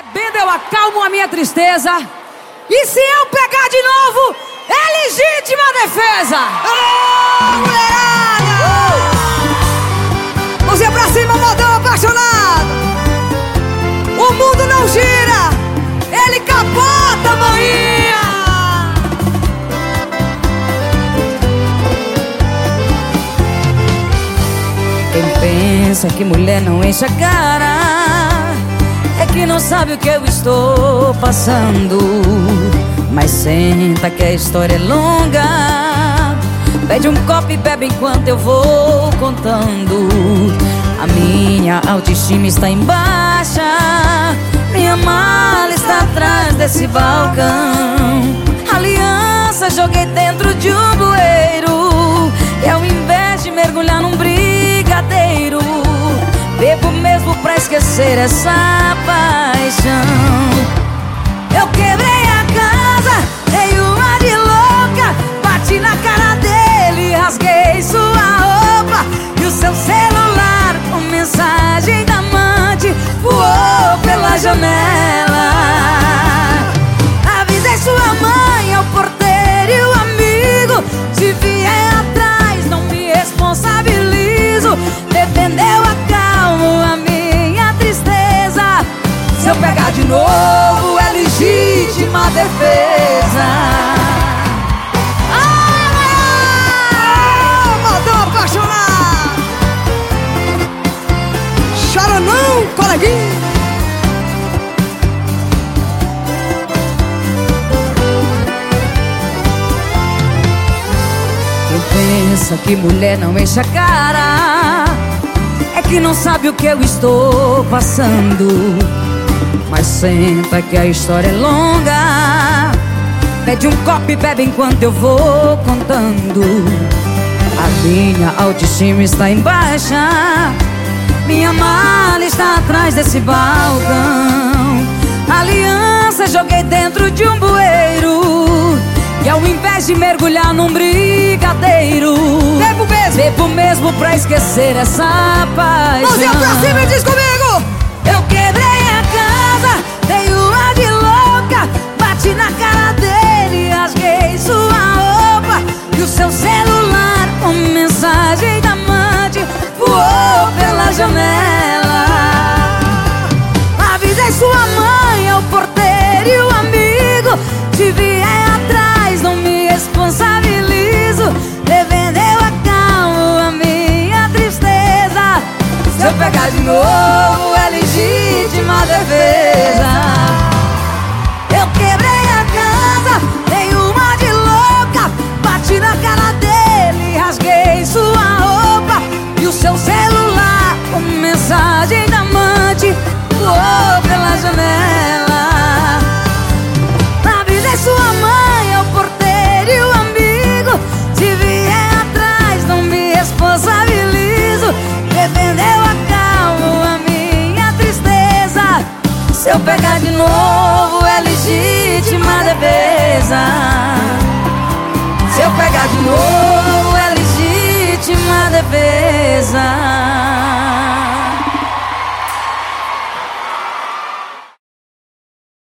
Bebendo eu acalmo a minha tristeza. E se eu pegar de novo, é legítima defesa. Alô, mulherada! Uh! Mãozinha pra cima, modão apaixonado. O mundo não gira, ele capota, maninha. Quem pensa que mulher não enche a cara Que não sabe o que eu estou passando. Mas senta que a história é longa. Pede um copo e bebe enquanto eu vou contando. A minha autoestima está em baixa. Minha mala está atrás desse balcão. Aliança joguei dentro de um bueiro. E ao invés de mergulhar num brigadeiro Bebo mesmo pra esquecer essa paixão Eu quebrei a casa, dei uma de louca Bati na cara dele, rasguei sua roupa E o seu celular com mensagem da amante Voou pela janela novo, é legítima defesa Ah, modão apaixonado. Chora não, coleguinha. Pensa que mulher não enche a cara É que não sabe o que eu estou passando Mas senta que a história é longa. Pede um copo e bebe enquanto eu vou contando. A minha autoestima está em baixa. Minha mala está atrás desse balcão. Aliança joguei dentro de um bueiro. E ao invés de mergulhar num brigadeiro Bebo mesmo. Bebo mesmo pra esquecer essa paixão Mãozinha pra cima e diz comigo. Novo, é legítima defesa Eu quebrei defesa Se eu pegar de novo, é legítima defesa